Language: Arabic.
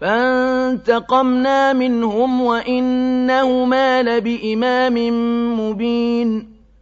فانتقمنا منهم وإنهما لبإمام مبين.